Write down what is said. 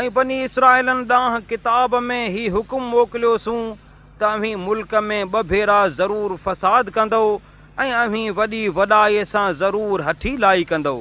۽ بني اسرائلن ڏانهن ڪتاب ۾ ئي حڪم موڪليوسون ته اوهين ملڪ ۾ ٻه ڀيرا ضرور فساد ڪندو ۽ اوهين وڏي وڏائيءَ سان ضرور هٺي لائي ڪندو.